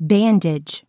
Bandage.